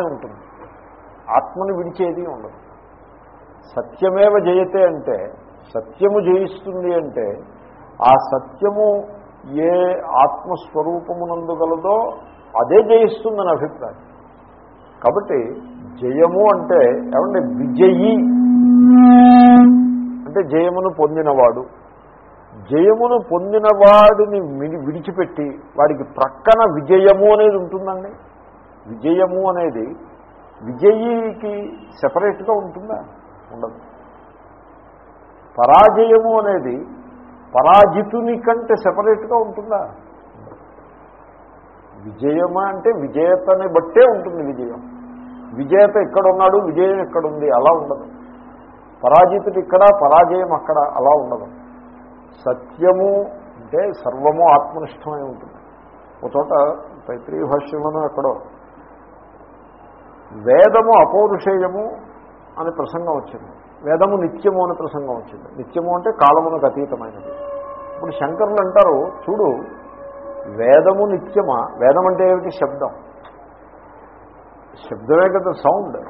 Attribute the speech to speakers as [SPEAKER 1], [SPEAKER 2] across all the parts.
[SPEAKER 1] ఉంటుంది. ఆత్మను విడిచేది ఉండదు. సత్యమేవ జయతే అంటే సత్యము జయిస్తుంది అంటే ఆ సత్యము ఏ ఆత్మస్వరూపమునందు గలదో అదే జయిస్తుందని అభిప్రాయం. కాబట్టి జయము అంటే ఏమంటే విజయి. అంటే జయమును పొందినవాడు. జయమును పొందిన వాడిని విడిచిపెట్టి వాడికి ప్రక్కన విజయము అనేది ఉంటుందండి. విజయము అనేది విజయీకి సెపరేట్గా ఉంటుందా? ఉండదు. పరాజయము అనేది పరాజితుని కంటే సెపరేట్గా ఉంటుందా? విజయమా అంటే విజేతని బట్టే ఉంటుంది విజయం. విజేత ఇక్కడ ఉన్నాడు విజయం ఎక్కడుంది? అలా ఉండదు. పరాజితుడు ఇక్కడ పరాజయం అక్కడ అలా ఉండదు. సత్యము అంటే సర్వము ఆత్మనిష్టమై ఉంటుంది. ఒక చోట తైత్రీ భాష్యంలోనూ ఎక్కడో వేదము అపౌరుషేయము అనే ప్రసంగం వచ్చింది. వేదము నిత్యము అనే ప్రసంగం వచ్చింది. నిత్యము అంటే కాలమునకు అతీతమైనది. ఇప్పుడు శంకరులు అంటారు చూడు వేదము నిత్యమా? వేదం అంటే ఏమిటి? శబ్దం. శబ్దమే కదా సౌండ్.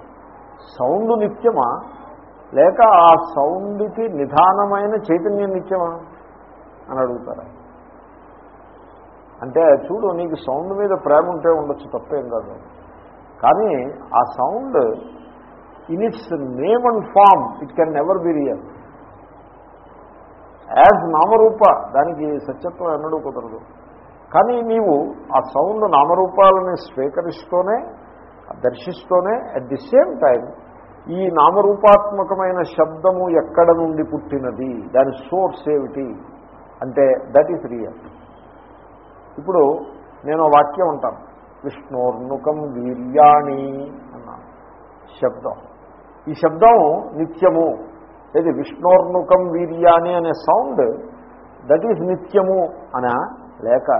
[SPEAKER 1] సౌండ్ నిత్యమా? లేక ఆ సౌండ్కి నిధానమైన చైతన్యం నిత్యమా? అని అడుగుతారా. అంటే చూడు నీకు సౌండ్ మీద ప్రేమ ఉంటే ఉండొచ్చు తప్పేం కాదు. కానీ ఆ sound in its name and form it can never be real. As నామరూప దానికి సత్యత్వం ఎన్నడూ కుదరదు. కానీ నీవు ఆ సౌండ్ నామరూపాలని స్వీకరిస్తూనే దర్శిస్తూనే అట్ ది సేమ్ టైం ఈ నామరూపాత్మకమైన శబ్దము ఎక్కడ నుండి పుట్టినది దాని సోర్స్ ఏమిటి అంటే దట్ ఈస్ రియల్ ఇప్పుడు నేను వాక్యం ఉంటాను విష్ణోర్ణుకం వీర్యాణి అన్నాను శబ్దం. ఈ శబ్దం నిత్యము. ఏది? విష్ణోర్ణుకం వీర్యాణి అనే సౌండ్ దట్ ఈజ్ నిత్యము అనా లేక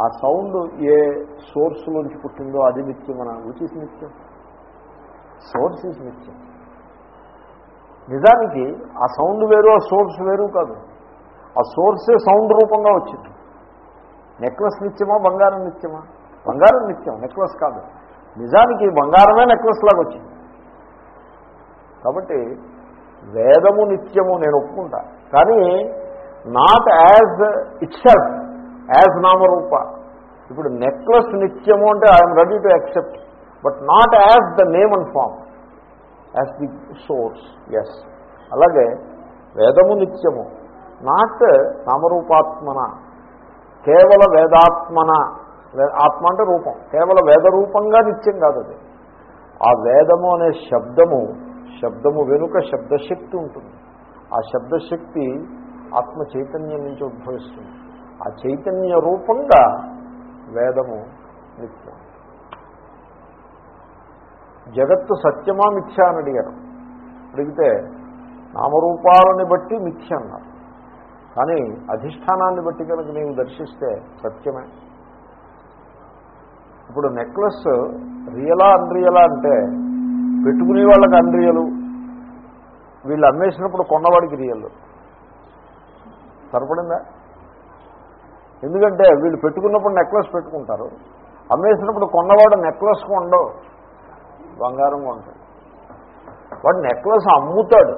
[SPEAKER 1] ఆ సౌండ్ ఏ సోర్స్ నుంచి పుట్టిందో అది నిత్యమనా విచ్ ఇస్ నిత్యం? సోర్స్ ఈజ్ నిత్యం. నిజానికి ఆ సౌండ్ వేరు ఆ సోర్స్ వేరు కాదు. ఆ సోర్సే సౌండ్ రూపంగా వచ్చింది. నెక్లెస్ నిత్యమా బంగారం నిత్యమా? బంగారం నిత్యం నెక్లెస్ కాదు. నిజానికి బంగారమే నెక్లెస్ లాగా వచ్చింది. కాబట్టి వేదము నిత్యము నేను ఒప్పుకుంటా. కానీ not as itself as నామరూప. ఇప్పుడు నెక్లెస్ నిత్యము అంటే I'm ready to accept but not as the name and form as the source yes అలాగే వేదము నిత్యము నాట్ నామరూపాత్మన కేవల వేదాత్మన ఆత్మ అంటే రూపం. కేవల వేద రూపంగా నిత్యం కాదు అది. ఆ వేదము అనే శబ్దము శబ్దము వెనుక శబ్దశక్తి ఉంటుంది. ఆ శబ్దశక్తి ఆత్మ చైతన్యం నుంచి ఉద్భవిస్తుంది. ఆ చైతన్య రూపంగా వేదము నిత్యం. జగత్తు సత్యమా మిథ్య అని అడిగారు. అడిగితే నామరూపాలని బట్టి మిథ్య అన్నారు. కానీ అధిష్టానాన్ని బట్టి కనుక నీవు దర్శిస్తే సత్యమే. ఇప్పుడు నెక్లెస్ రియలా అన్రియలా అంటే పెట్టుకునే వాళ్ళకి అన్రియలు వీళ్ళు అమ్మేసినప్పుడు కొన్నవాడికి రియల్ సరిపడిందా? ఎందుకంటే వీళ్ళు పెట్టుకున్నప్పుడు నెక్లెస్ పెట్టుకుంటారు అమ్మేసినప్పుడు కొన్నవాడు నెక్లెస్ కొండవు బంగారం కొంటాడు. వాడు నెక్లెస్ అమ్ముతాడు.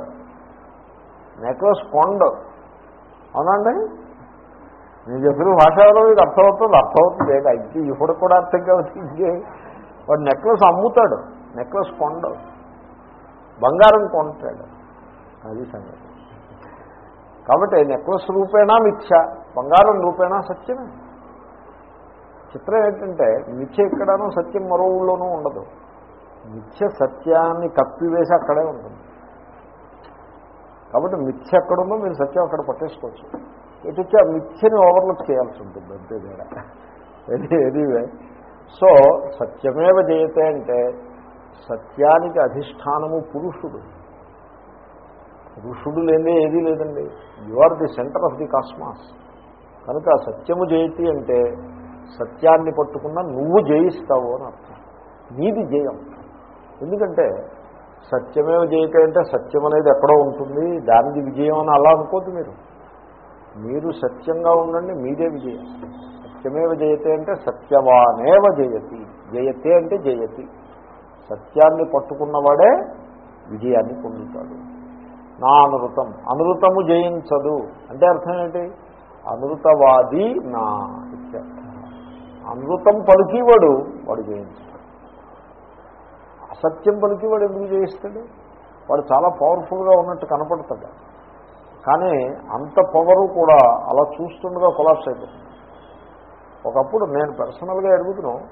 [SPEAKER 1] నెక్లెస్ కొండవు అవునండి నేను చెప్పిన భాషలో మీకు అర్థమవుతుంది అర్థమవుతుంది. ఏక ఇది ఇప్పుడు కూడా అర్థం కావచ్చు వాడు నెక్లెస్ అమ్ముతాడు. నెక్లెస్ కొండవు బంగారం కొంటాడు. అది సంగతి. కాబట్టి నెక్లెస్ రూపేణా మిథ్య బంగారం రూపేణా సత్యమే. చిత్రం ఏంటంటే మిథ్య ఎక్కడానో సత్యం మరో ఊళ్ళోనూ ఉండదు. మిథ్య సత్యాన్ని కప్పివేసి అక్కడే ఉంటుంది. కాబట్టి మిథ్య ఎక్కడుందో మీరు సత్యం అక్కడ పట్టేసుకోవచ్చు. ఎటు ఆ మిథ్యని ఓవర్లుక్ చేయాల్సి ఉంటుంది అంతే తేడా. ఎనీవే సో సత్యమేవ జయతే అంటే సత్యానికి అధిష్టానము పురుషుడు. పురుషుడు లేదే ఏదీ లేదండి. You are the centre of the cosmos కనుక సత్యము జయతి అంటే సత్యాన్ని పట్టుకున్న నువ్వు జయిస్తావు అని అర్థం. నీది జయం. ఎందుకంటే సత్యమేవ జయతే అంటే సత్యం అనేది ఎక్కడో ఉంటుంది. దానికి విజయం అని అలా అనుకోద్దు మీరు. మీరు సత్యంగా ఉండండి మీదే విజయం. సత్యమేవ జయతే అంటే సత్యవానేవ జయతి. జయతే అంటే జయతి. సత్యాన్ని పట్టుకున్నవాడే విజయాన్ని పొందుతాడు. నా అనృతం అనృతము జయించదు. అంటే అర్థం ఏంటి? అనృతవాది నా ఇత్యర్థ అనృతం పలికివాడు వాడు జయించాడు. అసత్యం పలికివాడు ఎందుకు జయిస్తాడు? వాడు చాలా పవర్ఫుల్గా ఉన్నట్టు కనపడతాడు. కానీ అంత పవరు కూడా అలా చూస్తుండగా కొలాప్స్ అయిపోతుంది. ఒకప్పుడు నేను పర్సనల్గా ఎరుగుతున్నాను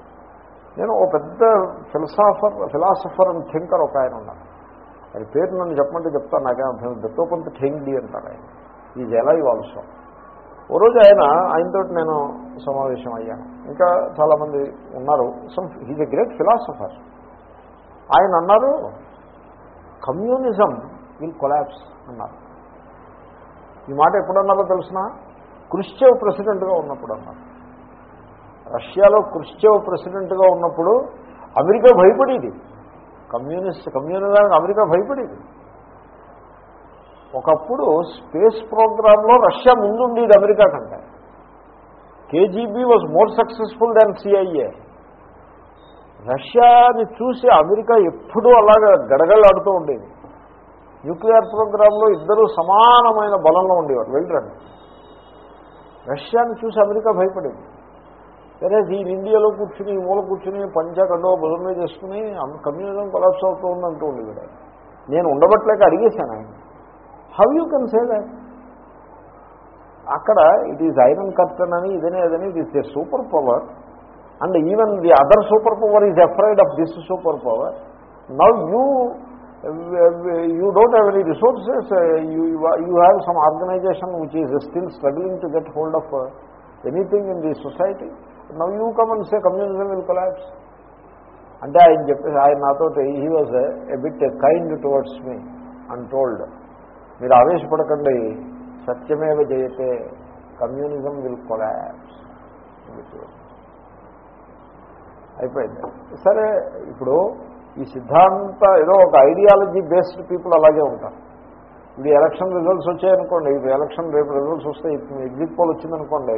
[SPEAKER 1] నేను ఒక పెద్ద ఫిలసాఫర్ ఫిలాసఫర్ అండ్ థింకర్ ఒక ఆయన ఉన్నారు ఆయన పేరు నన్ను చెప్పమంటే చెప్తాను నాకేం అర్థం దత్తోపంత ఠెంగ్డి అంటారు ఆయన. ఈజ్ ఎలా ఆల్సో ఓ రోజు ఆయన ఆయనతో నేను సమావేశం అయ్యాను. ఇంకా చాలామంది ఉన్నారు. Some he's a great philosopher ఆయన అన్నారు కమ్యూనిజం విల్ కొలాప్స్ అన్నారు. ఈ మాట ఎప్పుడన్నారో తెలిసిన? క్రిస్టియవ్ ప్రెసిడెంట్గా ఉన్నప్పుడు అన్నారు రష్యాలో క్రిస్టియవ్ ప్రెసిడెంట్గా ఉన్నప్పుడు అమెరికా భయపడేది. కమ్యూనిస్ట్ కమ్యూనిజానికి అమెరికా భయపడేది. ఒకప్పుడు స్పేస్ ప్రోగ్రాంలో రష్యా ముందుండేది అమెరికా కంటే. KGB was more successful than CIA. రష్యాని చూసి అమెరికా ఎప్పుడూ అలాగా గడగళ్ళాడుతూ ఉండేది. న్యూక్లియర్ ప్రోగ్రాంలో ఇద్దరూ సమానమైన బలంలో ఉండేవారు. వెళ్ళరండి. రష్యాని చూసి అమెరికా భయపడింది. సరే దీని ఇండియాలో కూర్చుని ఈ మూల కూర్చుని పంచకండో భుజం మీద చేసుకుని కమ్యూనిజం కొలాప్స్ అవుతూ ఉందంటూ ఉండేవాడు ఆయన. నేను ఉండబట్లేక అడిగేశాను ఆయన how you can say that అక్కడ ఇట్ ఈజ్ ఐరన్ కర్టన్ అని ఇదనే అదని it is the super power and even the other super power is afraid of this super power now you you don't have any resources you have some organisation which is still struggling to get hold of anything in the society now you come say communism will collapse అంటే ఆయన చెప్పేసి ఆయన నాతో he was a bit kind towards me and told మీరు ఆవేశపడకండి సత్యమేవ జయతే communism will collapse అయిపోయింది సరే ఇప్పుడు ఈ సిద్ధాంత ఏదో ఒక ఐడియాలజీ బేస్డ్ పీపుల్ అలాగే ఉంటారు. ఇది ఎలక్షన్ రిజల్ట్స్ వచ్చాయనుకోండి ఇప్పుడు ఎలక్షన్ రేపు రిజల్ట్స్ వస్తే ఎగ్జిట్ పోల్ వచ్చిందనుకోండి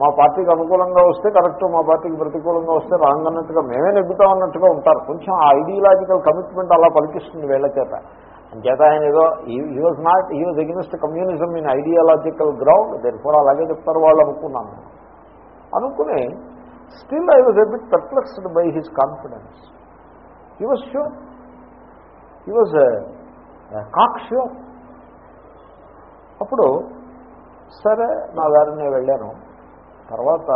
[SPEAKER 1] మా పార్టీకి అనుకూలంగా వస్తే కరెక్ట్ మా పార్టీకి ప్రతికూలంగా వస్తే రాంగ్ అన్నట్టుగా మేమే నెగ్గుతాం అన్నట్టుగా ఉంటారు. కొంచెం ఆ ఐడియాలజికల్ కమిట్మెంట్ అలా పలికిస్తుంది వీళ్ళ చేత. అంచేత ఆయన ఏదో he was not he was against communism in ideological ground then కూడా అలాగే చెప్తారు వాళ్ళు అనుకున్నాను. అనుకుని still I was a bit perplexed by his confidence he was sure he was cocksure అప్పుడు సరే నా దారి నేను వెళ్ళాను. తర్వాత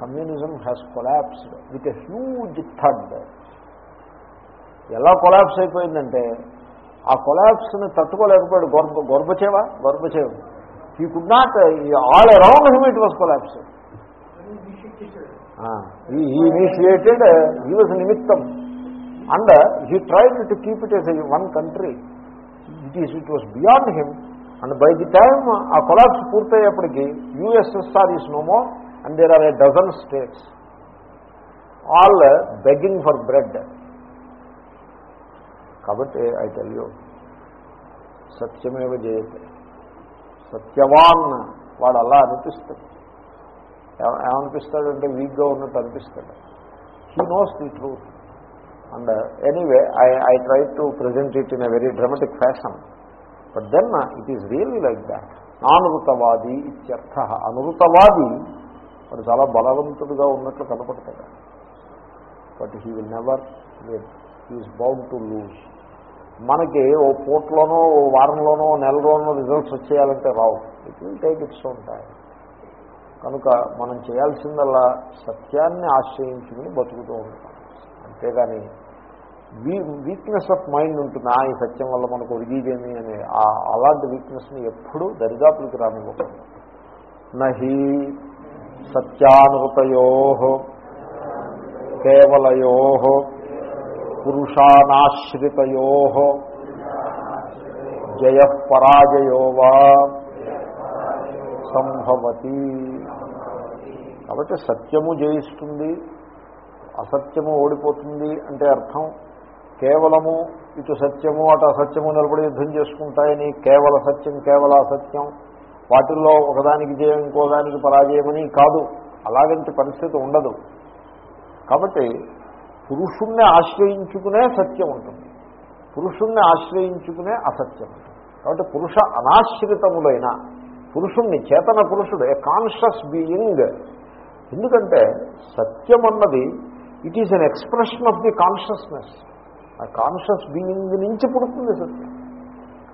[SPEAKER 1] communism has collapsed with a huge thud ఎలా కొలాప్స్ అయిపోయిందంటే ఆ కొలాప్స్ని తట్టుకోలేకపోయాడు. గొర్భ Gorbachev? Gorbachev. He could not all around him it was collapse he initiated he was నిమిత్తం. And he tried to keep it as one country it is it was beyond him and by the time ఆ collapse పూర్తయ్యేప్పటికీ USSR is no more and there are a dozen states all begging for bread కాబట్టి I tell you సత్యమేవ జయతే సత్యవాన్ వాడు అలా అనిపిస్తాడు ఏమనిపిస్తాడంటే వీక్గా ఉన్నట్టు అనిపిస్తాడు he knows the truth and anyway I I try to present it in a very dramatic fashion but then it is really like that అనృతవాది ఇత్యర్థ అనృతవాది వాడు చాలా బలవంతుడుగా ఉన్నట్లు కనపడతాడు. But he will never win he is bound to lose మనకి ఓ పోట్లోనో ఓ వారంలోనో నెలలోనో రిజల్ట్స్ వచ్చేయాలంటే రావు. It will take its own time కనుక మనం చేయాల్సిందల్లా సత్యాన్ని ఆశ్రయించుకుని బతుకుతూ ఉంటాం. అంతేగాని వీక్నెస్ ఆఫ్ మైండ్ ఉంటుంది. ఆ ఈ సత్యం వల్ల మనకు ఒరిగిదేమి అనే ఆ అలాంటి వీక్నెస్ని ఎప్పుడూ దరిదాపులకి రానివ్వకూడదు. నహి సత్యానృతయో కేవలయో పురుషానాశ్రితయో జయ పరాజయో వా సంభవతి. కాబట్టి సత్యము జయిస్తుంది అసత్యము ఓడిపోతుంది అంటే అర్థం కేవలము ఇటు సత్యము అటు అసత్యము నిలబడి యుద్ధం చేసుకుంటాయని కేవల సత్యం కేవల అసత్యం. వాటిల్లో ఒకదానికి జయం ఇంకోదానికి పరాజయమని కాదు. అలాగంటి పరిస్థితి ఉండదు. కాబట్టి పురుషుణ్ణి ఆశ్రయించుకునే సత్యం ఉంటుంది. పురుషుణ్ణి ఆశ్రయించుకునే అసత్యం ఉంటుంది. కాబట్టి పురుష అనాశ్రితములైన పురుషుణ్ణి చేతన పురుషుడు ఏ కాన్షియస్ బీయింగ్. ఎందుకంటే సత్యం అన్నది it is an expression of the consciousness. ఆ కాన్షియస్ బీయింగ్ నుంచి పుడుతుంది సత్యం.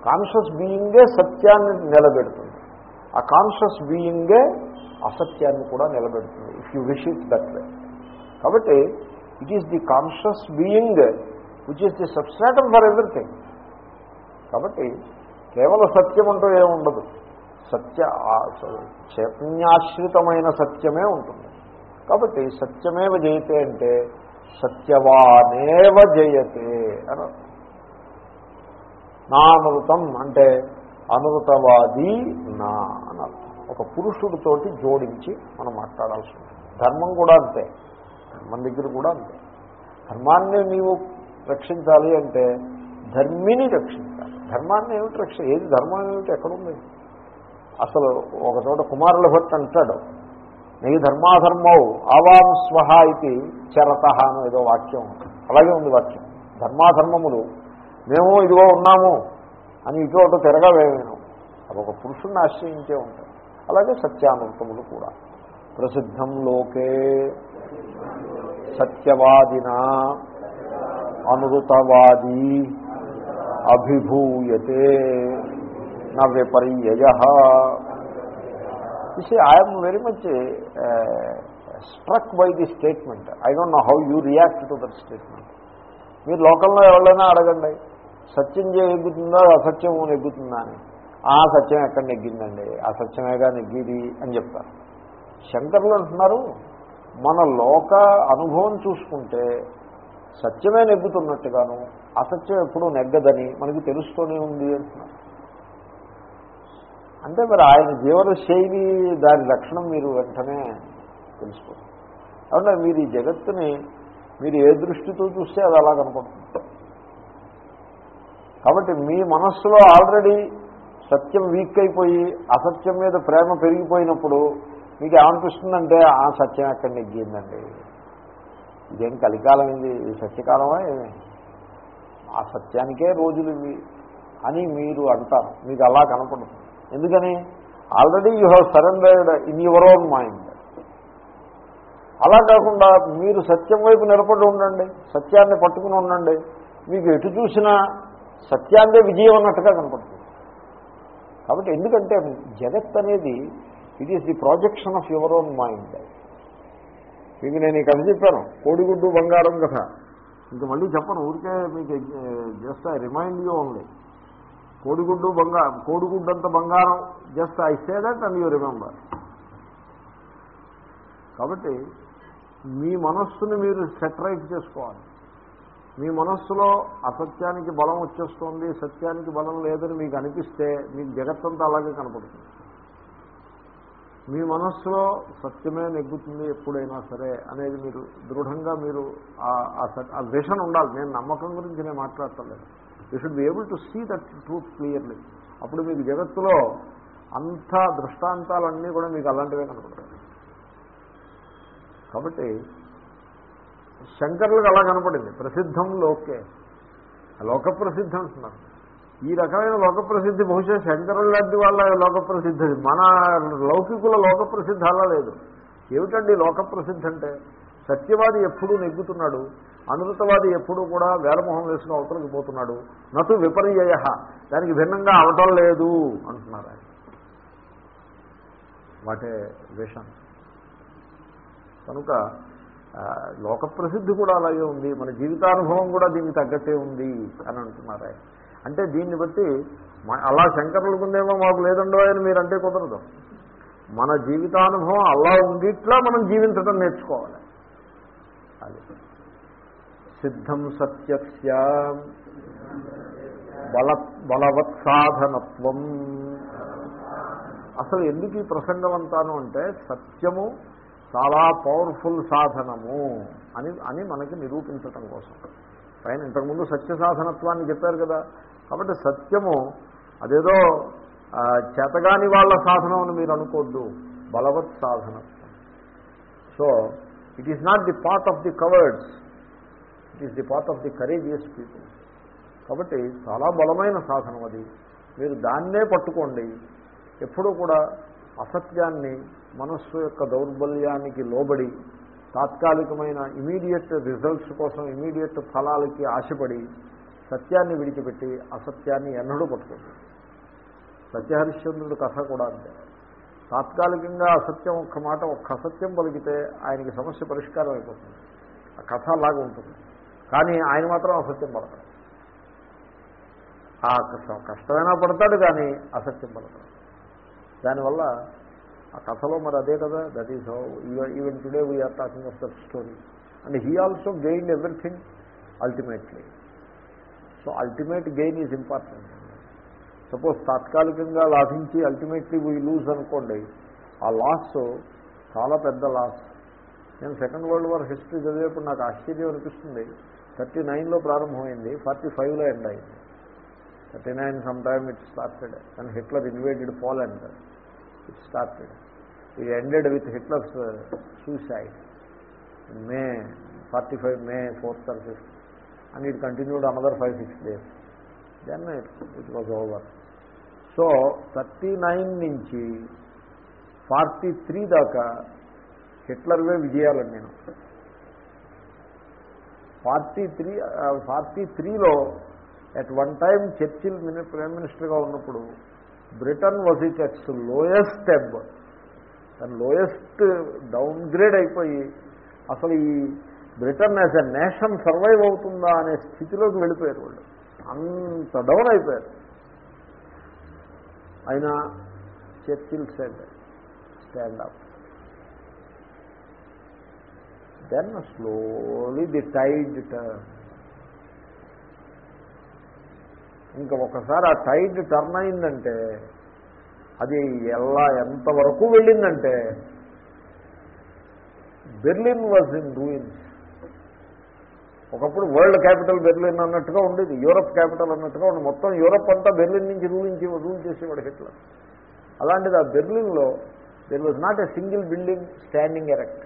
[SPEAKER 1] కాన్షియస్ బీయింగే సత్యాన్ని నిలబెడుతుంది. ఆ కాన్షియస్ బీయింగే అసత్యాన్ని కూడా నిలబెడుతుంది if you wish it that way కాబట్టి it is the conscious being which is the substratum for everything కాబట్టి కేవల సత్యం అంటూ ఏముండదు సత్య చైతన్యాశ్రితమైన సత్యమే ఉంటుంది. కాబట్టి సత్యమేవ జయితే అంటే సత్యవానేవ జయతే అని నానృతం నా అంటే అనృతవాది నా అనర్థం ఒక పురుషుడితోటి జోడించి మనం మాట్లాడాల్సి ఉంటుంది. ధర్మం కూడా అంతే. ధర్మం దగ్గర కూడా అంతే. ధర్మాన్ని నీవు రక్షించాలి అంటే ధర్మిని రక్షించాలి. ధర్మాన్ని ఏమిటి రక్ష ఏది ధర్మం ఏమిటి ఎక్కడుంది? అసలు ఒక చోట కుమారుల భర్త అంటాడు. నీ ధర్మాధర్మౌ ఆవాం స్వహ ఇది చరత అని ఏదో వాక్యం. అలాగే ఉంది వాక్యం. ధర్మాధర్మములు మేము ఇదిగో ఉన్నాము అని ఇటు తిరగవేమేను అదొక పురుషుణ్ణి ఆశ్రయించే ఉంటాయి అలాగే సత్యానంతములు కూడా. ప్రసిద్ధం లోకే సత్యవాదిన అనురుతవాది అభిభూయతే నా విపర్యయ. See i am very much uh, struck by this statement. I don't know how you react to మీరు లోకంలో ఎవరైనా అడగండి. సత్యం ఎగ్గుతుందా అసత్యం నెగ్గుతుందా అని. ఆ సత్యం ఎక్కడ నెగ్గిందండి? ఆ సత్యమేగా నెగ్గిది అని చెప్తారు. శంకర్లు అంటున్నారు మన లోక అనుభవం చూసుకుంటే సత్యమే నెగ్గుతున్నట్టుగాను అసత్యం ఎప్పుడూ నెగ్గదని మనకి తెలుస్తూనే ఉంది అంటున్నారు. అంటే మరి ఆయన జీవన శైలి దాని లక్షణం మీరు వెంటనే తెలుసుకోండి. కాబట్టి మీరు ఈ జగత్తుని మీరు ఏ దృష్టితో చూస్తే అది అలా కనపడుతుంది. కాబట్టి మీ మనస్సులో ఆల్రెడీ సత్యం వీక్ అయిపోయి అసత్యం మీద ప్రేమ పెరిగిపోయినప్పుడు మీకు ఏమనిపిస్తుందంటే ఆ సత్యం ఎక్కడ నెగ్గిందండి ఇదేం కలికాలం ఇది? ఇది సత్యకాలమా ఏమి? ఆ సత్యానికే రోజులు ఇవి అని మీరు అంటారు. మీకు అలా కనపడుతుంది. ఎందుకని? Already you have surrendered in your own mind అలా కాకుండా మీరు సత్యం వైపు నిలబడి ఉండండి. సత్యాన్ని పట్టుకుని ఉండండి. మీకు ఎటు చూసినా సత్యాన్నే విజయం అన్నట్టుగా కనపడుతుంది. కాబట్టి ఎందుకంటే జగత్ అనేది it is the projection of your own mind మీకు నేను ఈ కథ చెప్పాను. కోడిగుడ్డు బంగారం కథ. ఇంక మళ్ళీ చెప్పను. ఊరికే మీకు just I remind you only కోడిగుడ్డు బంగారం కోడిగుడ్డంత బంగారం. Just I say that and you remember కాబట్టి మీ మనస్సుని మీరు సెటరైట్ చేసుకోవాలి. మీ మనస్సులో అసత్యానికి బలం వచ్చేస్తుంది సత్యానికి బలం లేదని మీకు అనిపిస్తే మీకు జగత్తంతా అలాగే కనపడుతుంది. మీ మనస్సులో సత్యమే నెగ్గుతుంది ఎప్పుడైనా సరే అనేది మీరు దృఢంగా మీరు ఆ విషన్ ఉండాలి. నేను నమ్మకం గురించి నేను మాట్లాడటలేదు you should be able to see that truth clearly అప్పుడు మీకు జగత్తులో అంత దృష్టాంతాలన్నీ కూడా మీకు అలాంటివే కనపడతాయి. కాబట్టి శంకర్లకు అలా కనపడింది. ప్రసిద్ధం లోకే. లోక ప్రసిద్ధం అంటున్నారు. ఈ రకమైన లోక ప్రసిద్ధి బహుశా శంకరుల లాంటి వాళ్ళ లోక ప్రసిద్ధి మన లౌకికుల లోక ప్రసిద్ధి అలా లేదు. ఏమిటండి లోక ప్రసిద్ధి అంటే? సత్యవాది ఎప్పుడూ నెగ్గుతున్నాడు. అనృతవాది ఎప్పుడూ కూడా వేలమొహం వేసుకుని అవతలకి పోతున్నాడు. నటు విపర్యయ. దానికి భిన్నంగా అవటం లేదు అంటున్నారు ఆయన. వాటే విషన్ కనుక లోక ప్రసిద్ధి కూడా అలాగే ఉంది. మన జీవితానుభవం కూడా దీనికి తగ్గట్టే ఉంది అని అంటున్నారు ఆయన. అంటే దీన్ని బట్టి అలా శంకరులకుందేమో మాకు లేదండో అని మీరు అంటే కుదరదు. మన జీవితానుభవం అలా ఉండిట్లా మనం జీవించడం నేర్చుకోవాలి. అది. సిద్ధం సత్యస్య. బల బలవత్సాధనత్వం. అసలు ఎందుకు ఈ ప్రసంగం అంతాను అంటే సత్యము చాలా పవర్ఫుల్ సాధనము అని అని మనకి నిరూపించటం కోసం. పైన ఇంతకుముందు సత్య సాధనత్వాన్ని చెప్పారు కదా. కాబట్టి సత్యము అదేదో చేతగాని వాళ్ళ సాధనం అని మీరు అనుకోద్దు. బలవత్ సాధనత్వం so it is not the part of the cowards it is the part of the courageous people కాబట్టి చాలా బలమైన సాధనం అది. మీరు దాన్నే పట్టుకోండి. ఎప్పుడూ కూడా అసత్యాన్ని మనస్సు యొక్క దౌర్బల్యానికి లోబడి తాత్కాలికమైన ఇమీడియట్ రిజల్ట్స్ కోసం ఇమీడియట్ ఫలాలకి ఆశపడి సత్యాన్ని విడిచిపెట్టి అసత్యాన్ని ఎన్నడూ పట్టుకోండి సత్యహరిశ్చంద్రుడు కథ కూడా అంతే. తాత్కాలికంగా అసత్యం ఒక్క మాట ఒక్క అసత్యం పలికితే ఆయనకి సమస్య పరిష్కారం అయిపోతుంది. ఆ కథ అలాగే ఉంటుంది. కానీ ఆయన మాత్రం అసత్యం పడతాడు. ఆ కష్టమైనా పడతాడు కానీ అసత్యం పడతాడు. దానివల్ల ఆ కథలో మరి అదే కదా that is how even today we're talking of that story and he also gain everything ultimately so ultimate gain is important suppose తాత్కాలికంగా లాభించి అల్టిమేట్లీ వీ లూజ్ అనుకోండి ఆ లాస్ చాలా పెద్ద లాస్ నేను సెకండ్ వరల్డ్ వార్ హిస్టరీ చదివేప్పుడు నాకు ఆశ్చర్యం అనిపిస్తుంది. థర్టీ నైన్లో ప్రారంభమైంది ఫార్టీ ఫైవ్లో ఎండ్ అయింది. Thirty nine some time it started and Hitler invaded Poland it started it ended with Hitler's suicide May forty five May fourth or fifth and it continued another five six days then it was over so thirty nine నుంచి forty three దాకా హిట్లర్వే విజయాలని నేను forty three forty త్రీలో at one time Churchill mini prime మినిస్టర్గా ఉన్నప్పుడు Britain was it its lowest ebb దాని lowest down grade అయిపోయి అసలు ఈ Britain as a nation survive అవుతుందా అనే స్థితిలోకి వెళ్ళిపోయారు వాళ్ళు. అంత డౌన్ అయిపోయారు. అయినా Churchill said stand up then slowly the tide turn ఇంకా ఒకసారి ఆ టైడ్ టర్న్ అయిందంటే అది ఎలా ఎంతవరకు వెళ్ళిందంటే బెర్లిన్ వాజ్ ఇన్ రూయిన్స్ ఒకప్పుడు వరల్డ్ క్యాపిటల్ బెర్లిన్ అన్నట్టుగా ఉండేది యూరప్ క్యాపిటల్ అన్నట్టుగా ఉండి మొత్తం యూరప్ అంతా బెర్లిన్ నుంచి రూలించి రూల్ చేసేవాడు హిట్లర్ అలాంటిది ఆ బెర్లిన్లో there was not a single building standing erect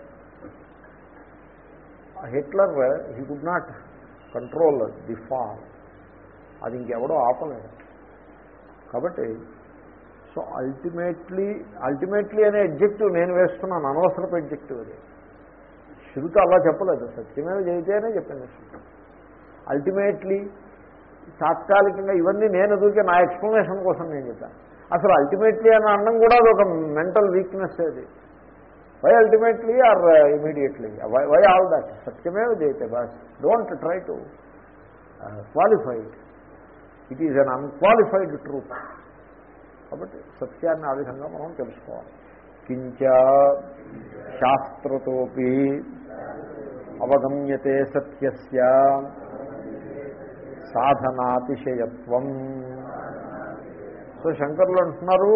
[SPEAKER 1] Hitler he could not control the fall. అది ఇంకెవడో ఆపలేదు. కాబట్టి సో అల్టిమేట్లీ అల్టిమేట్లీ అనే ఎడ్జెక్టివ్ నేను వేస్తున్నాను అనవసరపు ఎగ్జెక్టివ్ అది. శృతి అలా చెప్పలేదు సత్యమేవ జయితేనే చెప్పింది శృతి అల్టిమేట్లీ తాత్కాలికంగా ఇవన్నీ నేను ఎదురుకే నా ఎక్స్ప్లెనేషన్ కోసం నేను చెప్పాను. అసలు అల్టిమేట్లీ అని అనడం కూడా అది ఒక మెంటల్ వీక్నెస్ అది. Why ultimately or immediately why all that సత్యమేవ జయితే boss don't try to qualified it is an unqualified truth కాబట్టి సత్యాన్ని ఆ విధంగా మనం తెలుసుకోవాలి. కించ శాస్త్రతోపి అవగమ్యతే సత్యస్య సాధనాతిశయత్వం. సో శంకర్లు అంటున్నారు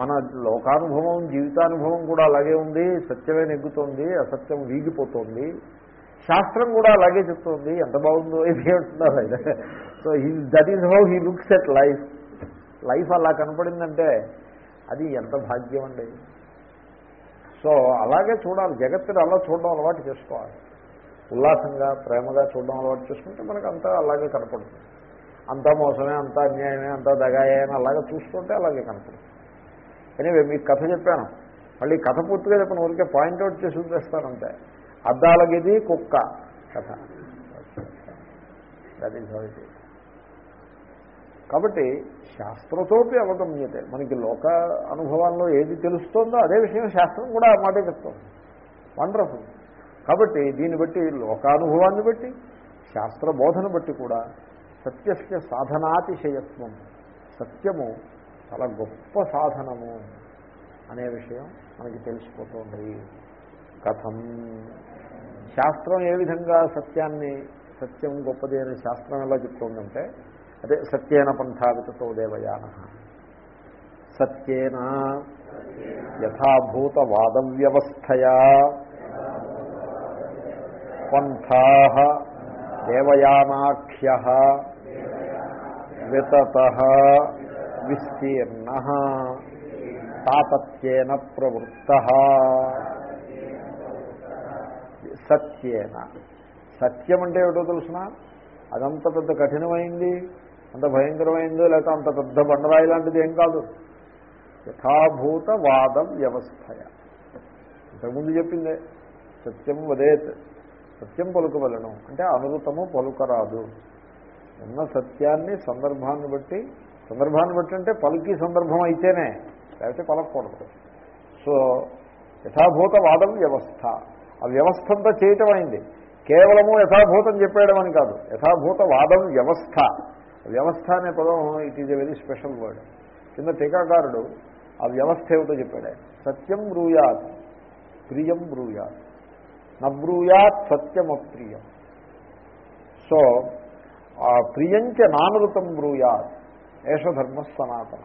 [SPEAKER 1] మన లోకానుభవం జీవితానుభవం కూడా అలాగే ఉంది. సత్యమే నెగ్గుతోంది అసత్యం వీగిపోతుంది. శాస్త్రం కూడా అలాగే చెప్తోంది. ఎంత బాగుందో ఇది అంటున్నారు ఆయన. So he that is how he looks at life life అలా కనపడిందంటే అది ఎంత భాగ్యం అండి. సో అలాగే చూడాలి. జగత్తుని అలా చూడడం అలవాటు చేసుకోవాలి. ఉల్లాసంగా ప్రేమగా చూడడం అలవాటు చేసుకుంటే మనకు అంతా అలాగే కనపడుతుంది. అంతా మోసమే అంతా అన్యాయమే అంతా దగాయే అని అలాగే చూస్తుంటే అలాగే కనపడుతుంది. ఎనివే మీకు కథ చెప్పాను. మళ్ళీ కథ పూర్తిగా చెప్పను ఊరికే పాయింట్అవుట్ చేసి వదిలేస్తానంతే అద్దాల గది కుక్క. కథ. దట్ ఈస్ హౌ ఇట్ కాబట్టి శాస్త్రతోపి అవగమ్యతే. మనకి లోక అనుభవాల్లో ఏది తెలుస్తోందో అదే విషయం శాస్త్రం కూడా ఆ మాటే చెప్తోంది. వండర్ఫుల్ కాబట్టి దీన్ని బట్టి లోకానుభవాన్ని బట్టి శాస్త్ర బోధన బట్టి కూడా సత్యస్య సాధనాతిశయత్వం. సత్యము చాలా గొప్ప సాధనము అనే విషయం మనకి తెలిసిపోతుంది. కథం. శాస్త్రం ఏ విధంగా సత్యాన్ని సత్యం గొప్పది అనే శాస్త్రం ఎలా చెప్తుందంటే అదే సత్యేన పంథావితతో దేవయాన. సత్యేన యథాభూత వాదవ్యవస్థయా పంథా దేవయానాఖ్య వితత విస్తీర్ణ తాపత్యేన ప్రవృత్త. సత్యేన. సత్యం అంటే ఏమిటో తెలుసిన? అదంత పెద్ద కఠినమైంది అంత భయంకరమైందో లేకపోతే అంత పెద్ద బండరాయి లాంటిది ఏం కాదు. యథాభూత వాద వ్యవస్థయ. ఇంతకుముందు చెప్పిందే సత్యం వదేత్ సత్యం పలుకవలను అంటే అనృతము పలుకరాదు. ఉన్న సత్యాన్ని సందర్భాన్ని బట్టి సందర్భాన్ని బట్టి అంటే పలికి సందర్భం అయితేనే లేకపోతే పలకూడదు సో యథాభూత వాదం వ్యవస్థ. ఆ వ్యవస్థ అంతా చేయటం అయింది. కేవలము యథాభూతం చెప్పేయడం అని కాదు. యథాభూత వాదం వ్యవస్థ. వ్యవస్థ అనే పదం it is a very special word కింద టీకాకారుడు ఆ వ్యవస్థ ఏమిటో చెప్పాడు. సత్యం బ్రూయాత్ ప్రియం బ్రూయాత్. నబ్రూయాత్ సత్యమప్రియం. సో ఆ ప్రియంచ నానృతం బ్రూయాత్. ఏషధర్మ సనాతన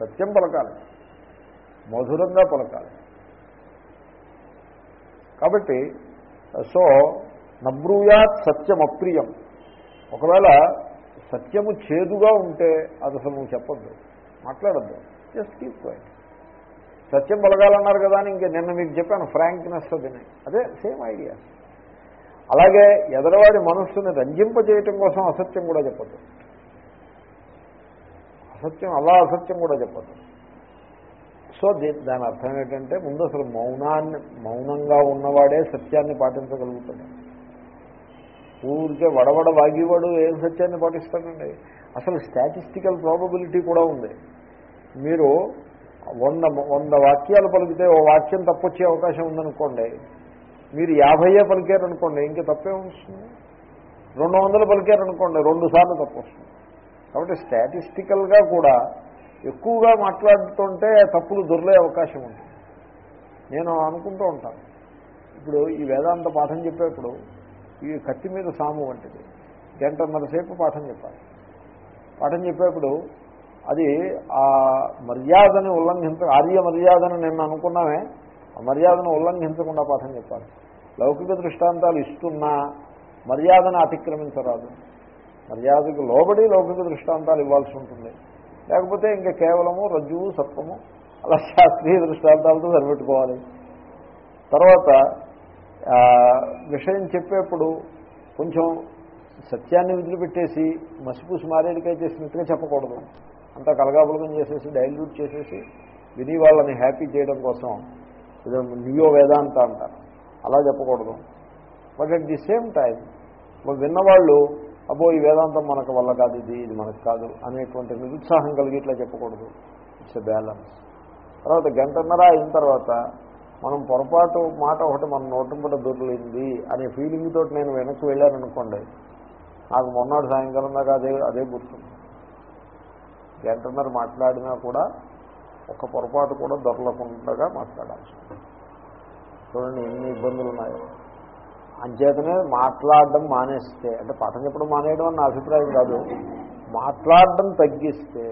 [SPEAKER 1] సత్యం పలకాలి. మధురంగా పలకాలి. కాబట్టి సో నబ్రూయాత్ సత్యం అప్రియం ఒకవేళ సత్యము చేదుగా ఉంటే అది అసలు నువ్వు చెప్పొద్దు. మాట్లాడద్దు. జస్ట్ కీప్ క్వైట్ సత్యం పలకాలన్నారు కదా అని ఇంకా నిన్న మీకు చెప్పాను ఫ్రాంక్నెస్ అదిని అదే సేమ్ ఐడియా అలాగే ఎదరవాడి మనస్సుని రంజింపజేయటం కోసం అసత్యం కూడా చెప్పద్దు. అసత్యం అలా అసత్యం కూడా చెప్పదు. సో దాని అర్థం ఏంటంటే ముందు అసలు మౌనాన్ని మౌనంగా ఉన్నవాడే సత్యాన్ని పాటించగలుగుతాడు. ఊరికే వడవడ వాగివాడు ఏం సత్యాన్ని పాటిస్తాడండి? అసలు స్టాటిస్టికల్ ప్రాబబిలిటీ కూడా ఉంది. మీరు వంద వంద వాక్యాలు పలికితే ఓ వాక్యం తప్పొచ్చే అవకాశం ఉందనుకోండి మీరు యాభైయే పలికారనుకోండి ఇంకా తప్పే వస్తుంది? రెండు వందలు పలికారనుకోండి రెండు సార్లు తప్పు వస్తుంది కాబట్టి స్టాటిస్టికల్గా కూడా ఎక్కువగా మాట్లాడుతుంటే తప్పులు దొరలే అవకాశం ఉంది నేను అనుకుంటూ ఉంటాను. ఇప్పుడు ఈ వేదాంత పాఠం చెప్పేప్పుడు ఈ కత్తి మీద సాము వంటిది. గంటన్నరసేపు పాఠం చెప్పాలి. పాఠం చెప్పేప్పుడు అది ఆ మర్యాదను ఉల్లంఘించ ఆర్య మర్యాదను నేను అనుకున్నామే ఆ మర్యాదను ఉల్లంఘించకుండా పాఠం చెప్పాలి. లౌకిక దృష్టాంతాలు ఇస్తున్నా మర్యాదను అతిక్రమించరాదు. మర్యాదకు లోబడి లౌకిక దృష్టాంతాలు ఇవ్వాల్సి ఉంటుంది. లేకపోతే ఇంకా కేవలము రజ్జువు సత్వము అలా శాస్త్రీయ దృష్టాంతాలతో సరిపెట్టుకోవాలి. తర్వాత విషయం చెప్పేప్పుడు కొంచెం సత్యాన్ని వదిలిపెట్టేసి మసిపూసి మారేడికాయ చేసినట్టుగా చెప్పకూడదు. అంతా కలగాపులకం చేసేసి డైల్యూట్ చేసేసి విని వాళ్ళని హ్యాపీ చేయడం కోసం ఇది నియో వేదాంత అంటారు. అలా చెప్పకూడదు. But at the same time విన్నవాళ్ళు అబ్బో ఈ వేదాంతం మనకు వల్ల కాదు ఇది ఇది మనకు కాదు అనేటువంటి నిరుత్సాహం కలిగి ఇట్లా చెప్పకూడదు. ఇట్స్ ఎ బ్యాలెన్స్ తర్వాత గంటన్నర అయిన తర్వాత మనం పొరపాటు మాట ఒకటి మన నోటంపట దొరికింది అనే ఫీలింగ్ తోటి నేను వెనక్కి వెళ్ళాను అనుకోండి నాకు మొన్నటి సాయంకాలం దాకా అదే అదే గుర్తుంది. గంటన్నర మాట్లాడినా కూడా ఒక పొరపాటు కూడా దొరలకుండా మాట్లాడాల్సి చూడండి ఎన్ని ఇబ్బందులు ఉన్నాయో. అంచేతనే మాట్లాడడం మానేస్తే అంటే పాఠం చెప్పడం మానేయడం అని నా అభిప్రాయం కాదు. మాట్లాడడం తగ్గిస్తే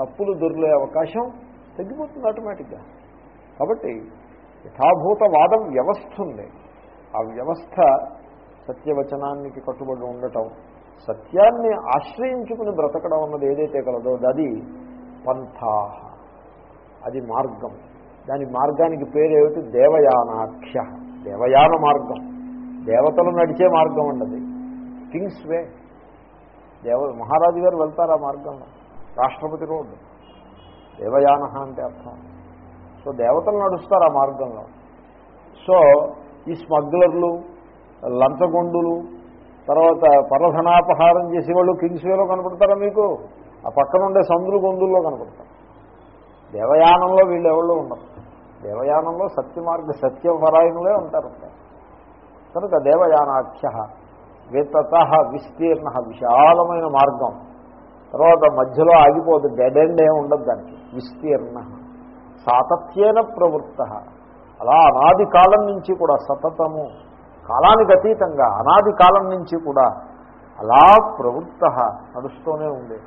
[SPEAKER 1] తప్పులు దొరికే అవకాశం తగ్గిపోతుంది ఆటోమేటిక్గా కాబట్టి యథాభూత వాదం వ్యవస్థ ఉంది. ఆ వ్యవస్థ సత్యవచనానికి కట్టుబడి ఉండటం సత్యాన్ని ఆశ్రయించుకుని బ్రతకడం అన్నది ఏదైతే కలదో అది పంథా అది మార్గం. దాని మార్గానికి పేరు దేవయానాఖ్య. దేవయాన మార్గం. దేవతలు నడిచే మార్గం ఉండదు కింగ్స్ వే. దేవ మహారాజు గారు వెళ్తారు ఆ మార్గంలో. రాష్ట్రపతి రోడ్డు. దేవయాన అంటే అర్థం. సో దేవతలు నడుస్తారు ఆ మార్గంలో. సో ఈ స్మగ్లర్లు లంచగొండులు తర్వాత పరధనాపహారం చేసేవాళ్ళు కింగ్స్ వేలో కనపడతారా మీకు? ఆ పక్కన ఉండే సందులు గొందుల్లో కనపడతారు. దేవయానంలో వీళ్ళు ఎవరో ఉండరు. దేవయానంలో సత్యమార్గ సత్యపరాయణులే ఉంటారు. కనుక దేవయానాఖ్య వితత విస్తీర్ణ విశాలమైన మార్గం. తర్వాత మధ్యలో ఆగిపోదు డెడ్ ఎండ్ ఏమి ఉండదు దానికి. విస్తీర్ణ. సాతత్యేన ప్రవృత్త. అలా అనాది కాలం నుంచి కూడా సతతము కాలానికి అతీతంగా అనాది కాలం నుంచి కూడా అలా ప్రవృత్త నడుస్తూనే ఉంది.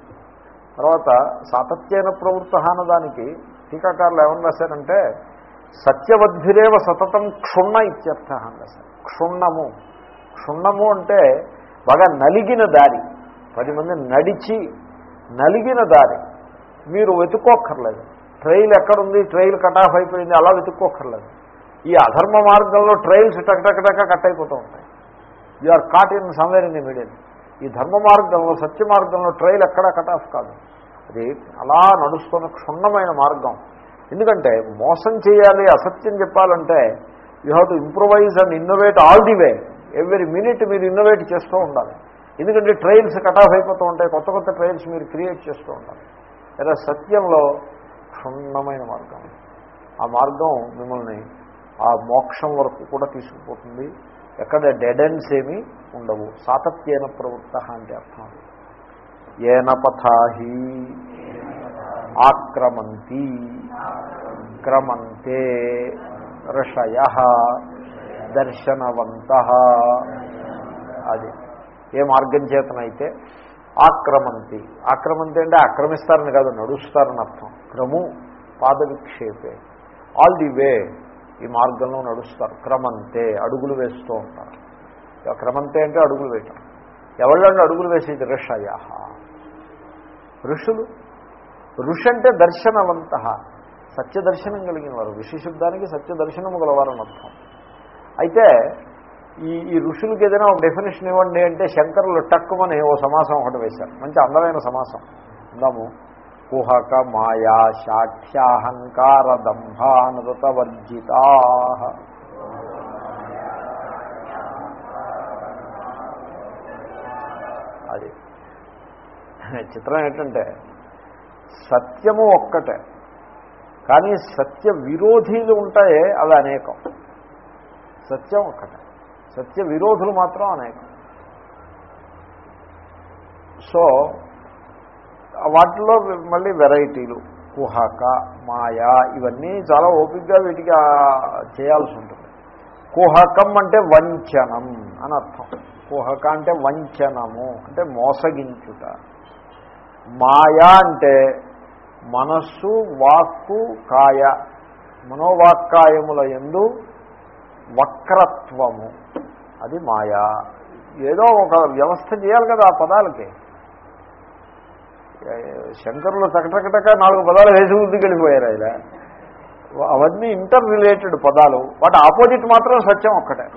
[SPEAKER 1] తర్వాత సాతత్యేన ప్రవృత్త అన్నదానికి టీకాకారులు ఏమన్నా రాశారంటే సత్యవద్భిరేవ సతతం క్షుణ్ణ ఇత్యర్థ క్షుణ్ణము. క్షుణ్ణము అంటే బాగా నలిగిన దారి. పది మంది నడిచి నలిగిన దారి. మీరు వెతుక్కోక్కర్లేదు. ట్రైల్ ఎక్కడుంది? ట్రైల్ కట్ ఆఫ్ అయిపోయింది. అలా వెతుక్కోక్కర్లేదు. ఈ అధర్మ మార్గంలో ట్రైల్స్ టక్టక్టక కట్ అయిపోతూ ఉంటాయి. You are caught in somewhere in the middle. ఈ ధర్మ మార్గంలో సత్య మార్గంలో ట్రైల్ ఎక్కడా కట్ ఆఫ్ కాదు. అది అలా నడుస్తున్న క్షుణ్ణమైన మార్గం. ఎందుకంటే మోసం చేయాలి అసత్యం చెప్పాలంటే you have to improvise and innovate all the way every minute మీరు ఇన్నోవేట్ చేస్తూ ఉండాలి. ఎందుకంటే ట్రైల్స్ కట్ ఆఫ్ అయిపోతూ ఉంటాయి. కొత్త కొత్త ట్రైల్స్ మీరు క్రియేట్ చేస్తూ ఉండాలి. లేదా సత్యంలో క్షుణ్ణమైన మార్గం. ఆ మార్గం మిమ్మల్ని ఆ మోక్షం వరకు కూడా తీసుకుపోతుంది. ఎక్కడ డెడ్ ఎండ్స్ ఏమీ ఉండవు. సాతత్యేన ప్రవృత్త అంటే అర్థం ఏన పథాహి. ఆక్రమంతి. క్రమంతే ఋషయ దర్శనవంత. అది ఏ మార్గం చేతనైతే ఆక్రమంతి. ఆక్రమంతి అంటే ఆక్రమిస్తారని కాదు నడుస్తారని అర్థం. క్రము పాద విక్షేపే ఆల్ ది వే ఈ మార్గంలో నడుస్తారు. క్రమంతే అడుగులు వేస్తూ ఉంటారు. క్రమంతే అంటే అడుగులు వేయటం. ఎవళ్ళండి అడుగులు వేసేది ఋషయ. ఋషులు ఋషి అంటే దర్శనవంత. సత్యదర్శనం కలిగిన వారు ఋషి శబ్దానికి సత్య గలవారని అర్థం. అయితే ఈ ఈ ఋషులకి ఏదైనా ఒక డెఫినేషన్ ఇవ్వండి అంటే శంకరులు టక్కుమని ఓ సమాసం ఒకటి వేశారు. మంచి అందమైన సమాసం. అందాము. కుహక మాయా శాఠ్యాహంకార దంభానృతవర్జితా అది. చిత్రం ఏంటంటే సత్యము ఒక్కటే. కానీ సత్య విరోధీలు ఉంటాయే అవి అనేకం. సత్యం ఒక్కటే. సత్య విరోధులు మాత్రం అనేకం. సో వాటిలో మళ్ళీ వెరైటీలు. కుహక మాయా ఇవన్నీ చాలా ఓపికగా వీటికి చేయాల్సి ఉంటుంది. కుహకం అంటే వంచనం అని అర్థం. కుహక అంటే వంచనము అంటే మోసగించుట. మాయా అంటే మనస్సు వాక్కు కాయ. మనోవాక్కాయముల ఎందు వక్రత్వము. అది మాయా. ఏదో ఒక వ్యవస్థ చేయాలి కదా ఆ పదాలకి. శంకరులు టకటకటక నాలుగు పదాలు వేసి వృద్ధికి వెళ్ళిపోయారు ఆయన. అవన్నీ ఇంటర్ రిలేటెడ్ పదాలు. వాటి ఆపోజిట్ మాత్రం సత్యం ఒక్కటే.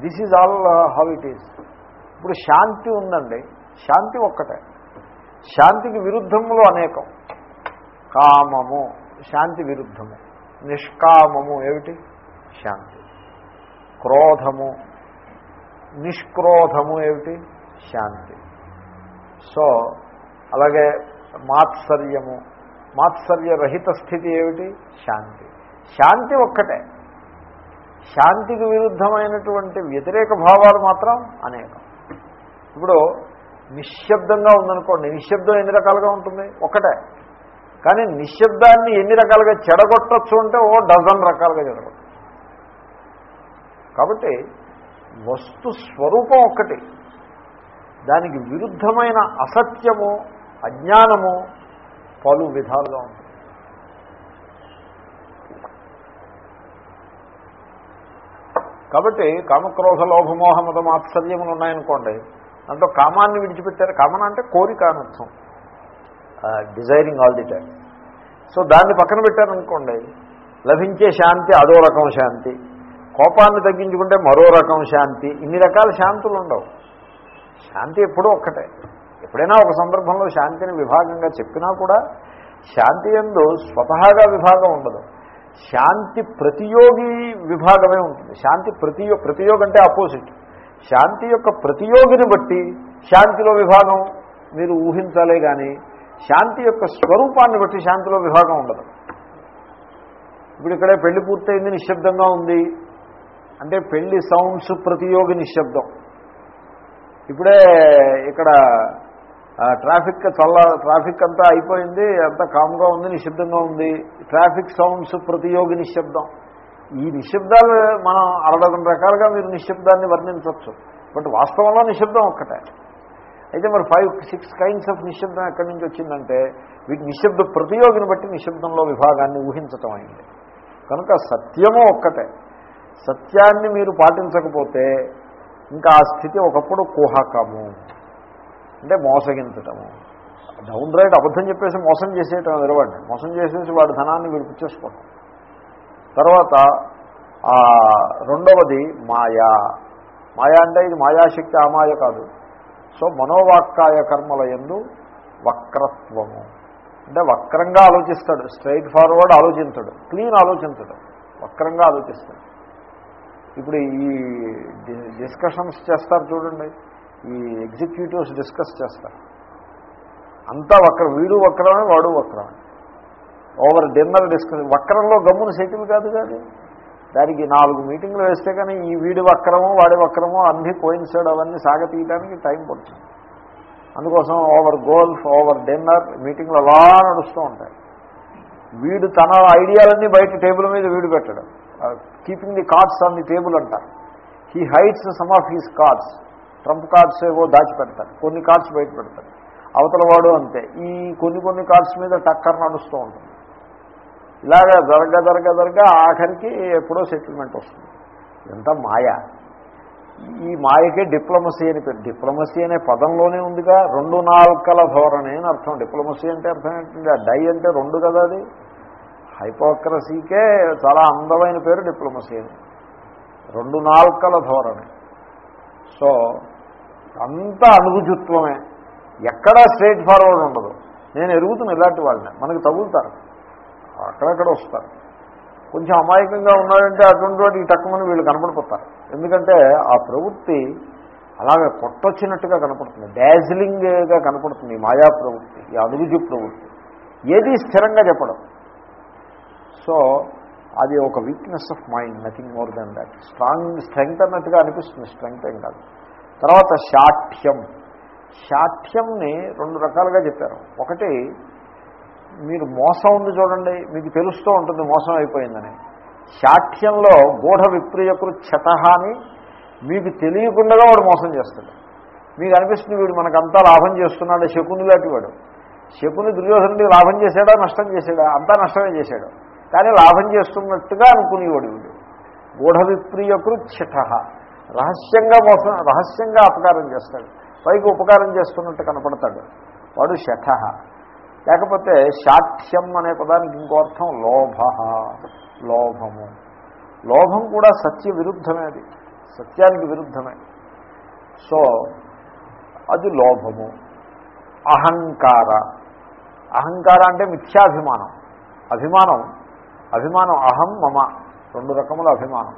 [SPEAKER 1] This is all how it is ఇప్పుడు శాంతి ఉందండి. శాంతి ఒక్కటే. శాంతికి విరుద్ధములు అనేకం. కామము శాంతి విరుద్ధము. నిష్కామము ఏమిటి? శాంతి. క్రోధము నిష్క్రోధము ఏమిటి? శాంతి. సో అలాగే మాత్సర్యము. మాత్సర్యరహిత స్థితి ఏమిటి? శాంతి. శాంతి ఒక్కటే. శాంతికి విరుద్ధమైనటువంటి వ్యతిరేక భావాలు మాత్రం అనేకం. ఇప్పుడు నిశ్శబ్దంగా ఉందనుకోండి. నిశ్శబ్దం ఎన్ని రకాలుగా ఉంటుంది? ఒకటే. కానీ నిశ్శబ్దాన్ని ఎన్ని రకాలుగా చెడగొట్టచ్చు అంటే ఓ డజన్ రకాలుగా చెడగొట్టచ్చు. కాబట్టి వస్తు స్వరూపం ఒక్కటి. దానికి విరుద్ధమైన అసత్యము అజ్ఞానము పలు విధాలుగా ఉంటుంది. కాబట్టి కామక్రోధ లోభమోహ మత మాత్సర్యములు ఉన్నాయనుకోండి. దాంట్లో కామాన్ని విడిచిపెట్టారు. కామన్ అంటే కోరిక అనర్థం desiring all the time so దాన్ని పక్కన పెట్టారనుకోండి. లభించే శాంతి అదో రకం శాంతి. కోపాన్ని తగ్గించుకుంటే మరో రకం శాంతి. ఇన్ని రకాల శాంతులు ఉండవు. శాంతి ఎప్పుడూ ఒక్కటే. ఎప్పుడైనా ఒక సందర్భంలో శాంతిని విభాగంగా చెప్పినా కూడా శాంతి ఎందు స్వతహాగా విభాగం ఉండదు. శాంతి ప్రతియోగి విభాగమే ఉంటుంది. శాంతి ప్రతియో ప్రతియోగం అంటే ఆపోజిట్ శాంతి యొక్క ప్రతియోగిని బట్టి శాంతిలో విభాగం మీరు ఊహించాలే కానీ శాంతి యొక్క స్వరూపాన్ని బట్టి శాంతిలో విభాగం ఉండదు. ఇప్పుడు ఇక్కడే పెళ్ళి పూర్తయింది నిశ్శబ్దంగా ఉంది. అంటే పెళ్ళి సౌండ్స్ ప్రతియోగి నిశ్శబ్దం. ఇప్పుడే ఇక్కడ ట్రాఫిక్ చల్ల ట్రాఫిక్ అంతా అయిపోయింది అంతా కామ్గా ఉంది నిశ్శబ్దంగా ఉంది. ట్రాఫిక్ సౌండ్స్ ప్రతియోగి నిశ్శబ్దం. ఈ నిశ్శబ్దాలు మనం అరడగం రకాలుగా మీరు నిశ్శబ్దాన్ని వర్ణించవచ్చు. బట్ వాస్తవంలో నిశ్శబ్దం ఒక్కటే. అయితే మరి ఫైవ్ సిక్స్ కైండ్స్ ఆఫ్ నిశ్శబ్దం ఎక్కడి నుంచి వచ్చిందంటే వీటి నిశ్శబ్ద ప్రతియోగిని బట్టి నిశ్శబ్దంలో విభాగాన్ని ఊహించటం అయింది. కనుక సత్యము ఒక్కటే. సత్యాన్ని మీరు పాటించకపోతే ఇంకా ఆ స్థితి ఒకప్పుడు కుహకము. అంటే మోసగించటము. డౌన్ రైట్ అబద్ధం చెప్పేసి మోసం చేసేయటం ఎదరవాడిని మోసం చేసేసి వాడి ధనాన్ని విడిపించేసుకోవటం తర్వాత రెండవది మాయా. మాయా అంటే ఇది మాయాశక్తి అమాయ కాదు. సో మనోవాక్కాయ కర్మల ఎందు వక్రత్వము. అంటే వక్రంగా ఆలోచిస్తాడు స్ట్రైట్ ఫార్వర్డ్ ఆలోచించడు క్లీన్ ఆలోచించడు వక్రంగా ఆలోచిస్తాడు. ఇప్పుడు ఈ డిస్కషన్స్ చేస్తారు చూడండి ఈ ఎగ్జిక్యూటివ్స్ డిస్కస్ చేస్తారు. అంతా వక్రం వీడు వక్రమే వాడు వక్రమే. ఓవర్ డిన్నర్ డిస్కస్ వక్రంలో గమ్మున సెటిల్ కాదు కాదు. దానికి నాలుగు మీటింగ్లు వేస్తే కానీ ఈ వీడి వక్రము వాడి వక్రము అన్నీ కోయిన్సైడ్ అవన్నీ సాగతీయడానికి టైం పడుతుంది. అందుకోసం ఓవర్ గోల్ఫ్ ఓవర్ డిన్నర్ మీటింగ్లు అలా నడుస్తూ ఉంటాయి. వీడు తన ఐడియాలన్నీ బయట టేబుల్ మీద వీడు పెట్టడం. Keeping the cards on the table అంటారు. He hides some of his cards trump cards ఏవో దాచిపెడతారు. కొన్ని కార్డ్స్ బయట పెడతారు. అవతల వాడు అంతే. ఈ కొన్ని కొన్ని కార్డ్స్ మీద టక్కర్ నడుస్తూ ఉంటుంది. ఇలాగ జరగ జరగ జరగ ఆఖరికి ఎప్పుడో సెటిల్మెంట్ వస్తుంది. ఇదంతా మాయ. ఈ మాయకే డిప్లొమసీ అని పేరు. డిప్లొమసీ అనే పదంలోనే ఉందిగా. రెండు నాల్కల ధోరణి అని అర్థం. డిప్లొమసీ అంటే అర్థం ఏంటంటే డై అంటే రెండు కదా అది. హైపోక్రసీకే చాలా అందమైన పేరు డిప్లొమసీ అని. రెండు నాల్కల ధోరణి. సో అంతా అనుగుజుత్వమే ఎక్కడా స్ట్రైట్ ఫార్వర్డ్ ఉండదు. నేను ఎరుగుతున్న ఇలాంటి వాళ్ళని. మనకు తగులుతారు. అక్కడక్కడ వస్తారు కొంచెం అమాయకంగా ఉన్నాడంటే అటువంటి వాటికి తక్కువని వీళ్ళు కనపడిపోతారు. ఎందుకంటే ఆ ప్రవృత్తి అలాగే కొట్టొచ్చినట్టుగా కనపడుతుంది. డాజిలింగ్గా కనపడుతుంది ఈ మాయా ప్రవృత్తి ఈ అనుభుజు ప్రవృత్తి. ఏది స్థిరంగా చెప్పడం. సో అది ఒక weakness of mind nothing more than that strong strength అన్నట్టుగా అనిపిస్తుంది. స్ట్రెంగ్త్ ఏం కాదు. తర్వాత శాఠ్యం. శాఠ్యంని రెండు రకాలుగా చెప్పారు. ఒకటి మీరు మోసం ఉంది చూడండి మీకు తెలుస్తూ ఉంటుంది మోసం అయిపోయిందని. శాఠ్యంలో గూఢ విప్రియకృ అని మీకు తెలియకుండా వాడు మోసం చేస్తాడు. మీకు అనిపిస్తుంది వీడు మనకంతా లాభం చేస్తున్నాడు శకుని లాంటి వాడు. శకుని దుర్యోధనుడికి లాభం చేశాడా నష్టం చేశాడా? అంతా నష్టమే చేశాడు. కానీ లాభం చేస్తున్నట్టుగా అనుకునేవాడు వీడు. గూఢ విప్రియకృ రహస్యంగా మోసం రహస్యంగా అపకారం చేస్తాడు. పైకి ఉపకారం చేస్తున్నట్టు కనపడతాడు. వాడు శఠ లేకపోతే శాఠ్యం అనే పదానికి ఇంకో అర్థం లోభ లోభము. లోభం కూడా సత్య విరుద్ధమే అది సత్యానికి విరుద్ధమే. సో అది లోభము. అహంకార. అహంకార అంటే మిథ్యాభిమానం. అభిమానం. అభిమానం అహం మమ. రెండు రకముల అభిమానం.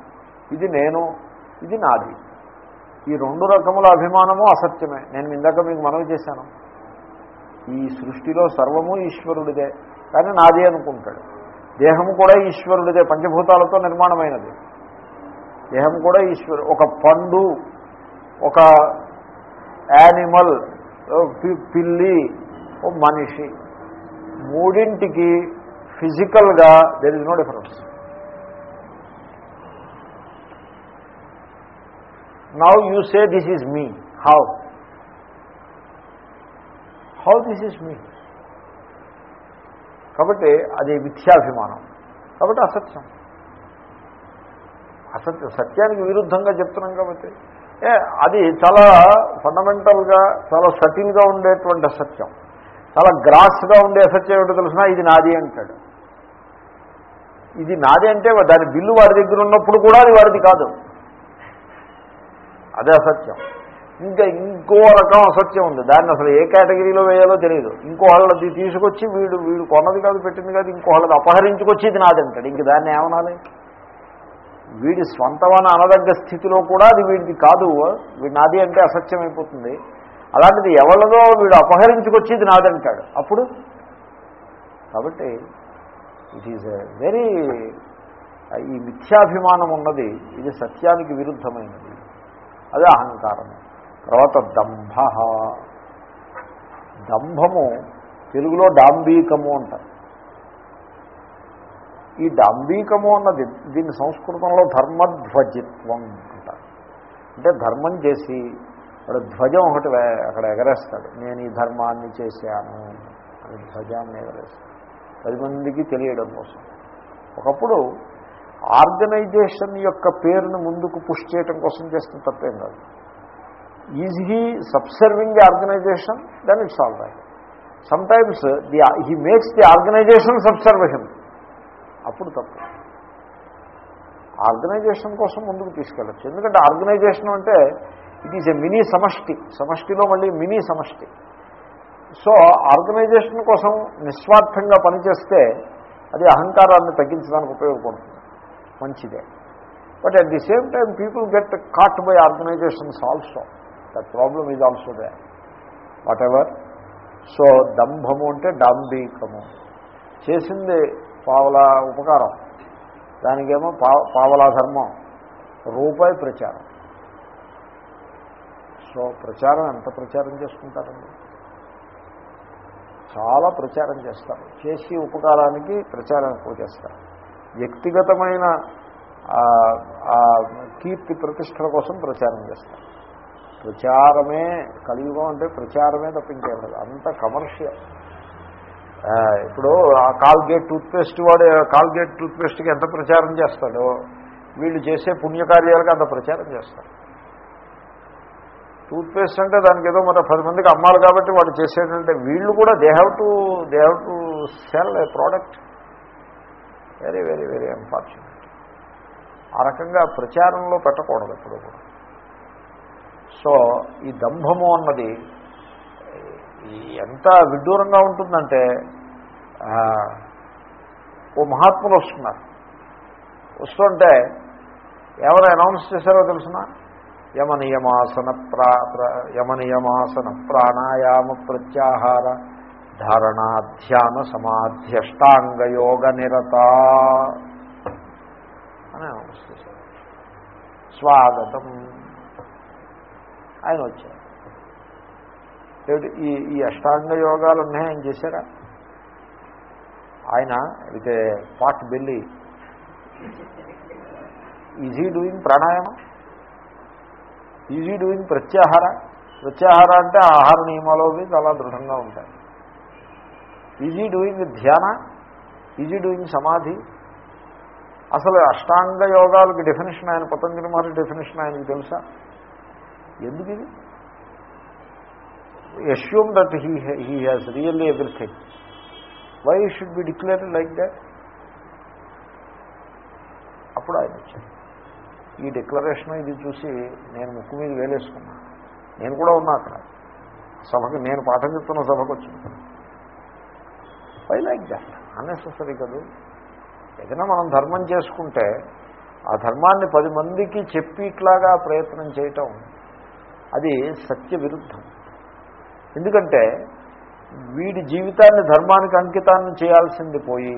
[SPEAKER 1] ఇది నేను ఇది నాది. ఈ రెండు రకముల అభిమానము అసత్యమే. నేను ఇందాక మీకు మనవి చేశాను. ఈ సృష్టిలో సర్వము ఈశ్వరుడిదే. కానీ నాదే అనుకుంటాడు. దేహము కూడా ఈశ్వరుడిదే పంచభూతాలతో నిర్మాణమైనది. దేహం కూడా ఈశ్వరు ఒక పండు ఒక యానిమల్ పిల్లి ఓ మనిషి. మూడింటికి ఫిజికల్గా there is no difference now you say this is me how how this is me? కాబట్టి అది మిథ్యాభిమానం. కాబట్టి అసత్యం. అసత్యం సత్యానికి విరుద్ధంగా చెప్తున్నాం కాబట్టి. ఏ అది చాలా ఫండమెంటల్గా చాలా సటిల్గా ఉండేటువంటి అసత్యం. చాలా గ్రాస్గా ఉండే అసత్యం ఏమిటో తెలిసినా? ఇది నాది అంటాడు. ఇది నాది అంటే దాని బిల్లు వాడి దగ్గర ఉన్నప్పుడు కూడా అది వాడిది కాదు. అదే అసత్యం. ఇంకా ఇంకో రకం అసత్యం ఉంది. దాన్ని అసలు ఏ కేటగిరీలో వేయాలో తెలియదు. ఇంకో వాళ్ళది తీసుకొచ్చి వీడు వీడు కొన్నది కాదు పెట్టింది కాదు ఇంకో వాళ్ళది అపహరించుకొచ్చి ఇది నాదంటాడు ఇంక దాన్ని ఏమనాలి? వీడి స్వంతమైన అనదగ్గ స్థితిలో కూడా అది వీడిది కాదు. వీడి నాది అంటే అసత్యం అయిపోతుంది. అలాంటిది ఎవరిదో వీడు అపహరించుకొచ్చి ఇది నాదంటాడు అప్పుడు? కాబట్టి ఇట్ ఈజ్ వెరీ ఈ మిథ్యాభిమానం ఉన్నది ఇది సత్యానికి విరుద్ధమైనది. అదే అహంకారము. తర్వాత దంభ. దంభము తెలుగులో డాంబీకము అంటారు ఈ డాంబీకము అన్నది దీన్ని సంస్కృతంలో ధర్మధ్వజిత్వం అంటారు అంటే ధర్మం చేసి వాడు ధ్వజం ఒకటి అక్కడ ఎగరేస్తాడు. నేను ఈ ధర్మాన్ని చేశాను అని ధ్వజాన్ని ఎగరేస్తాడు. పది మందికి తెలియడం కోసం. ఒకప్పుడు ఆర్గనైజేషన్ యొక్క పేరును ముందుకు పుష్ చేయడం కోసం చేస్తే తప్పేం కాదు. Is he subserving the organisation then it's all right sometimes the he makes the organisation subservation అప్పుడు తప్పు. ఆర్గనైజేషన్ కోసం ముందుకు తీసుకెళ్ళచ్చు. ఎందుకంటే ఆర్గనైజేషన్ అంటే ఇట్ ఈజ్ ఎ మినీ సమష్టి సమష్టిలో మళ్ళీ మినీ సమష్టి సో ఆర్గనైజేషన్ కోసం నిస్వార్థంగా పనిచేస్తే అది అహంకారాన్ని తగ్గించడానికి ఉపయోగపడుతుంది. మంచిదే. But at the same time people get caught by organisations also that problem is also they whatever so దంభము అంటే డాంబీకము చేసింది పావలా ఉపకారం దానికేమో పావలా ధర్మం రూపాయి ప్రచారం సో ప్రచారం ఎంత ప్రచారం చేసుకుంటారండి చాలా ప్రచారం చేస్తారు చేసి ఉపకారానికి ప్రచారం ఎక్కువ చేస్తారు వ్యక్తిగతమైన కీర్తి ప్రతిష్టల కోసం ప్రచారం చేస్తారు ప్రచారమే కలియుగం అంటే ప్రచారమే తప్పించేది అంత కమర్షియల్. ఇప్పుడు ఆ కాల్గేట్ టూత్పేస్ట్ వాడు కాల్గేట్ టూత్పేస్ట్కి ఎంత ప్రచారం చేస్తాడో వీళ్ళు చేసే పుణ్యకార్యాలకు అంత ప్రచారం చేస్తారు. టూత్పేస్ట్ అంటే దానికి ఏదో మరి పది మందికి అమ్మాలి కాబట్టి వాడు చేసేటంటే వీళ్ళు కూడా they have to they have to sell a product very very very unfortunate ఆ రకంగా ప్రచారంలో పెట్టకూడదు ఎప్పుడు కూడా. సో ఈ దంభము అన్నది ఎంత విడ్డూరంగా ఉంటుందంటే ఓ మహాత్ములు వస్తున్నారు. వస్తుంటే ఎవరు అనౌన్స్ చేశారో తెలుసిన? యమనియమాసన ప్రా యమనియమాసన ప్రాణాయామ ప్రత్యాహార ధారణాధ్యాన సమాధ్యష్టాంగయోగ నిరత అని అనౌన్స్ చేశారు. స్వాగతం. ఆయన వచ్చారు. ఏమిటి? ఈ ఈ అష్టాంగ యోగాలు ఉన్నాయి ఆయన చేశారా? ఆయన with pot belly. Easy doing ప్రాణాయామం ఈజీ డూయింగ్ ప్రత్యాహార ప్రత్యాహార అంటే ఆహార నియమాలు అవి చాలా దృఢంగా ఉంటాయి. ఈజీ డూయింగ్ ధ్యాన ఈజీ డూయింగ్ సమాధి అసలు అష్టాంగ యోగాలకి డెఫినేషన్ ఆయన పతంజలి మహర్షి డెఫినేషన్ ఆయనకి తెలుసా? ఎందుకు ఇది? Assume that he he has really everything why he be be like like that? అప్పుడు ఆయన ఈ డిక్లరేషన్ ఇది చూసి నేను ముక్కు మీద వేలేసుకున్నా. నేను కూడా ఉన్నా అక్కడ. సభకు నేను పాఠం చెప్తున్న సభకు వచ్చింది వై లైక్ దాట్ అన్నెసెసరీ కదా. ఏదైనా మనం ధర్మం చేసుకుంటే ఆ ధర్మాన్ని పది మందికి చెప్పి ఇట్లాగా ప్రయత్నం చేయటం అది సత్య విరుద్ధం ఎందుకంటే వీడి జీవితాన్ని ధర్మానికి అంకితాన్ని చేయాల్సింది పోయి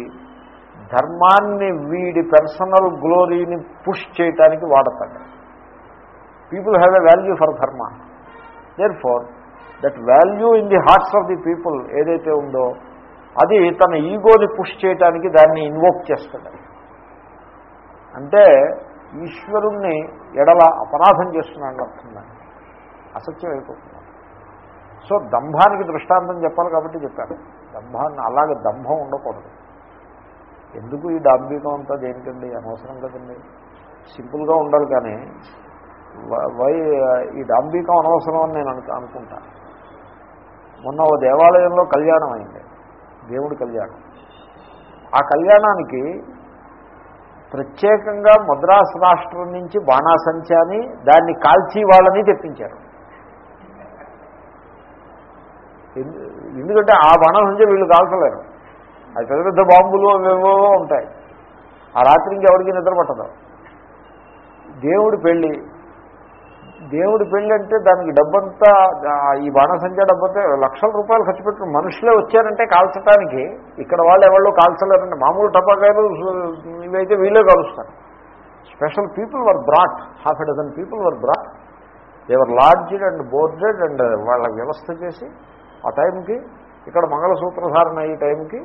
[SPEAKER 1] ధర్మాన్ని వీడి పర్సనల్ గ్లోరీని పుష్ చేయటానికి వాడతాడు. People have a value for dharma therefore that value in the hearts of the people ఏదైతే ఉందో అది తన ఈగోని పుష్ చేయటానికి దాన్ని ఇన్వోక్ చేస్తాడు. అంటే ఈశ్వరుణ్ణి ఎడల అపరాధం చేస్తున్నాడు అర్థం అసత్యం అయిపోతుంది. సో దంభానికి దృష్టాంతం చెప్పాలి కాబట్టి చెప్పాను దంభాన్ని అలాగే దంభం ఉండకూడదు. ఎందుకు ఈ డాంబికం అంతా దేనికండి? అనవసరం కదండి. సింపుల్గా ఉండాలి కానీ వై ఈ డాంబికం అనవసరం అని నేను అను అనుకుంటా. మొన్న ఓ దేవాలయంలో కళ్యాణం అయింది. దేవుడి కళ్యాణం. ఆ కళ్యాణానికి ప్రత్యేకంగా మద్రాసు రాష్ట్రం నుంచి బాణాసంచాని దాన్ని కాల్చి వాళ్ళని తెప్పించారు. ఎందుకంటే ఆ బాణాసంచ వీళ్ళు కాల్చలేరు. అది పెద్ద పెద్ద బాంబులు అవేవో ఉంటాయి. ఆ రాత్రికి ఎవరికి నిద్ర పట్టదు. దేవుడి పెళ్ళి దేవుడి పెళ్ళి అంటే దానికి డబ్బంతా ఈ బాణసంఖ్య డబ్బంతా లక్షల రూపాయలు ఖర్చు పెట్టిన మనుషులే వచ్చారంటే కాల్చడానికి ఇక్కడ వాళ్ళు ఎవరో కాల్చలేరంటే మామూలు టపాకాయలు ఇవైతే వీళ్ళే కాలుస్తారు. Special people were brought. Half a dozen people were brought. They were lodged and boarded and వాళ్ళ వ్యవస్థ చేసి ఆ టైంకి ఇక్కడ మంగళసూత్రధారణ అయ్యే టైంకి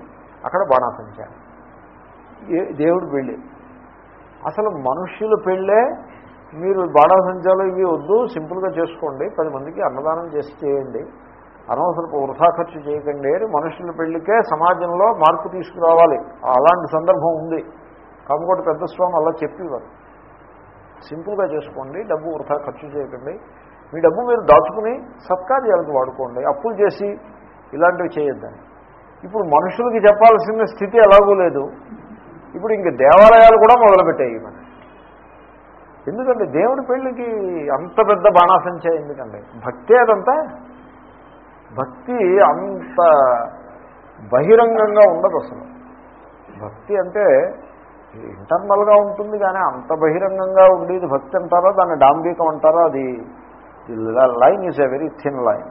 [SPEAKER 1] అక్కడ బాణాసంచ దేవుడు పెళ్ళి. అసలు మనుష్యుల పెళ్ళే మీరు బాణాసంచాలు ఇవి వద్దు సింపుల్గా చేసుకోండి పది మందికి అన్నదానం చేసి చేయండి అనవసరపు వృధా ఖర్చు చేయకండి అని మనుషుల పెళ్ళికే సమాజంలో మార్పు తీసుకురావాలి. అలాంటి సందర్భం ఉంది. కామకోటి పెద్ద స్వామి అలా చెప్పేవారు. సింపుల్గా చేసుకోండి డబ్బు వృధా ఖర్చు చేయకండి మీ డబ్బు మీరు దాచుకుని సత్కార్యాలకు వాడుకోండి అప్పులు చేసి ఇలాంటివి చేయొద్దని ఇప్పుడు మనుషులకి చెప్పాల్సిన స్థితి ఎలాగూ లేదు. ఇప్పుడు ఇంక దేవాలయాలు కూడా మొదలుపెట్టాయి మన ఎందుకంటే దేవుడి పెళ్ళికి అంత పెద్ద బాణాసంచే ఎందుకండి? భక్తి అదంతా. భక్తి అంత బహిరంగంగా ఉండదు అసలు. భక్తి అంటే ఇంటర్నల్గా ఉంటుంది కానీ అంత బహిరంగంగా ఉండేది భక్తి అంటారా? దాన్ని డాంబికం అంటారా? అది line is a very thin line.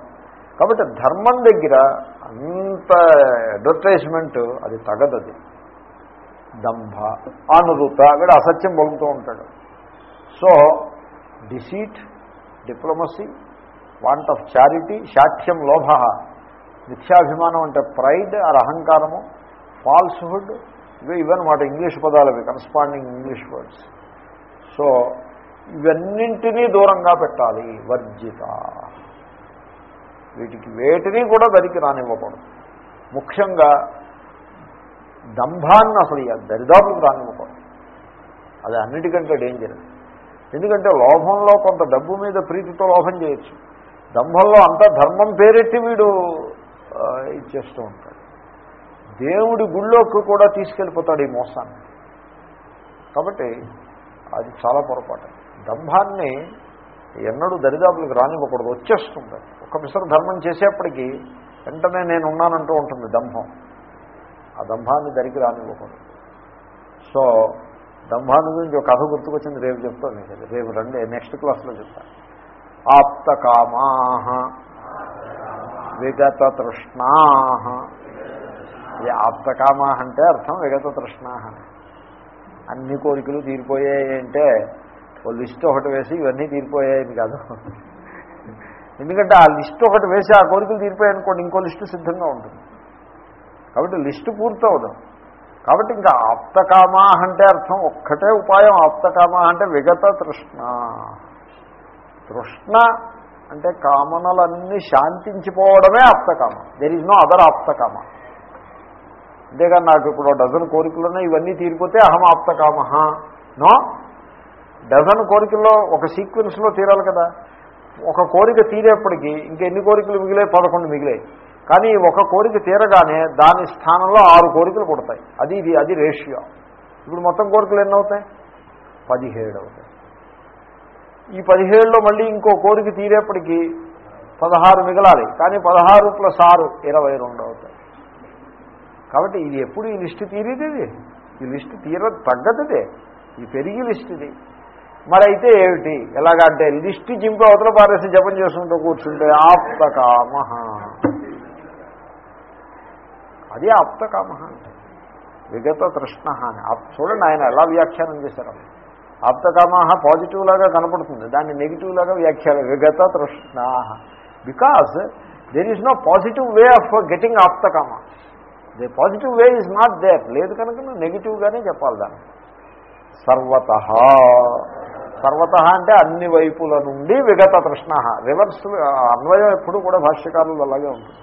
[SPEAKER 1] కాబట్టి ధర్మం దగ్గర అంత అడ్వర్టైజ్మెంట్ అది తగదది దంభ అనురుత అక్కడ అసత్యం పలుకుతూ ఉంటాడు. So deceit diplomacy want of charity శాఠ్యం లోభ మిథ్యాభిమానం అంటే ప్రైడ్ ఆర్ అహంకారము ఫాల్స్హుడ్ ఇవే ఇవన్నమాట ఇంగ్లీష్ పదాలు అవి కరస్పాండింగ్ ఇంగ్లీష్ వర్డ్స్ సో ఇవన్నింటినీ దూరంగా పెట్టాలి. వర్జిత. వీటికి వేటిని కూడా దరికి రానివ్వకూడదు. ముఖ్యంగా దంభాన్ని అసలు దరిదాపులకు రానివ్వకూడదు. అది అన్నిటికంటే డేంజర్ ఎందుకంటే లోభంలో కొంత డబ్బు మీద ప్రీతితో లోభం చేయొచ్చు. దంభంలో అంతా ధర్మం పేరెట్టి వీడు ఇచ్చేస్తూ ఉంటాడు. దేవుడి గుళ్ళోకి కూడా తీసుకెళ్ళిపోతాడు ఈ మోసాన్ని. కాబట్టి అది చాలా పొరపాటు. దంభాన్ని ఎన్నడూ దరిదాపులకు రానివ్వకూడదు వచ్చేస్తుంది. ఒక పిసరు ధర్మం చేసేప్పటికీ వెంటనే నేను ఉన్నానంటూ ఉంటుంది దంభం. ఆ దంభాన్ని దరికి రానివ్వకూడదు. సో దంభాన్ని గురించి ఒక కథ గుర్తుకొచ్చింది రేపు చెప్తాను నేను రేపు రండి నెక్స్ట్ క్లాస్లో చెప్తాను ఆప్తకామా విగత తృష్ణా ఆప్త ఆప్తకామా అంటే అర్థం విగత తృష్ణా అని. అన్ని కోరికలు తీరిపోయాయి అంటే ఓ లిస్ట్ ఒకటి వేసి ఇవన్నీ తీరిపోయాయని కాదు. ఎందుకంటే ఆ లిస్ట్ ఒకటి వేసి ఆ కోరికలు తీరిపోయాయనుకోండి ఇంకో లిస్టు సిద్ధంగా ఉంటుంది. కాబట్టి లిస్టు పూర్తవదు. కాబట్టి ఇంకా ఆప్తకామా అంటే అర్థం ఒక్కటే ఉపాయం. ఆప్తకామా అంటే విగత తృష్ణ. తృష్ణ అంటే కామనలన్నీ శాంతించిపోవడమే ఆప్తకామ. దెర్ ఈజ్ నో అదర్ ఆప్తకామ. అంతేగాని నాకు ఇప్పుడు డజన్ కోరికలున్నాయి ఇవన్నీ తీరిపోతే అహం ఆప్తకామ నో డజన్ కోరికల్లో ఒక సీక్వెన్స్లో తీరాలి కదా. ఒక కోరిక తీరేప్పటికీ ఇంకెన్ని కోరికలు మిగిలాయి? పదకొండు మిగిలాయి. కానీ ఒక కోరిక తీరగానే దాని స్థానంలో ఆరు కోరికలు పుడతాయి. అది ఇది అది రేషియో. ఇప్పుడు మొత్తం కోరికలు ఎన్ని అవుతాయి పదిహేడు అవుతాయి. ఈ పదిహేడులో మళ్ళీ ఇంకో కోరిక తీరేప్పటికీ పదహారు మిగలాలి. కానీ పదహారు ప్లస్ ఆరు ఇరవై రెండు అవుతాయి. కాబట్టి ఇది ఎప్పుడు ఈ లిస్టు తీరేది? ఈ లిస్టు తీర తగ్గదిదే. ఇది పెరిగి లిస్ట్ మరైతే మరి అయితే ఏమిటి? ఎలాగంటే లిస్టు చింపి అవతల పారేసి జపం చేసుకుంటూ కూర్చుంటే ఆప్తకామ అది ఆప్తకామ అంటే. విగత తృష్ణ అని. చూడండి ఆయన ఎలా వ్యాఖ్యానం చేశారు. ఆప్తకామ పాజిటివ్ లాగా కనపడుతుంది. దాన్ని నెగిటివ్ లాగా వ్యాఖ్యానం. విగత తృష్ణ. Because there is no positive way of getting ఆప్తకామ. The positive way is not there. లేదు కనుక నువ్వు నెగిటివ్గానే చెప్పాలి దాన్ని. సర్వత. సర్వత అంటే అన్ని వైపుల నుండి విగత తృష్ణ. రివర్స్ అన్వయం ఎప్పుడు కూడా భాష్యకారులు అలాగే ఉంటుంది.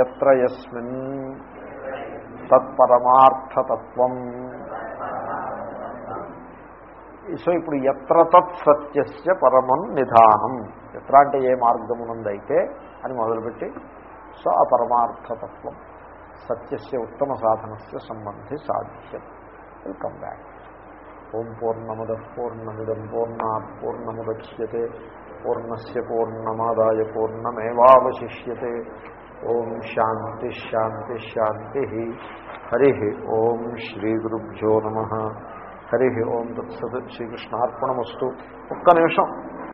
[SPEAKER 1] ఎత్ర యస్మిన్ తత్పరమార్థతత్వం సో ఇప్పుడు ఎత్ర తత్ సత్యస్య పరమం నిధానం. ఎత్ర అంటే ఏ మార్గమునందైతే అని మొదలుపెట్టి సో ఆ పరమార్థతత్వం సత్యస్య ఉత్తమ సాధనస్య సంబంధి సాధ్యం. వెల్కమ్ బ్యాక్ ఓం పూర్ణమద పూర్ణమిదం పూర్ణా పూర్ణముద్యతే పూర్ణస్ పూర్ణమాదాయ పూర్ణమేవాశిష్యే ఓం శాంతి హరి ఓం శ్రీ గురుభ్యో నమ. హరి ఓం తత్సత్ శ్రీకృష్ణార్పణమస్తు ఒక్క నిమిషం.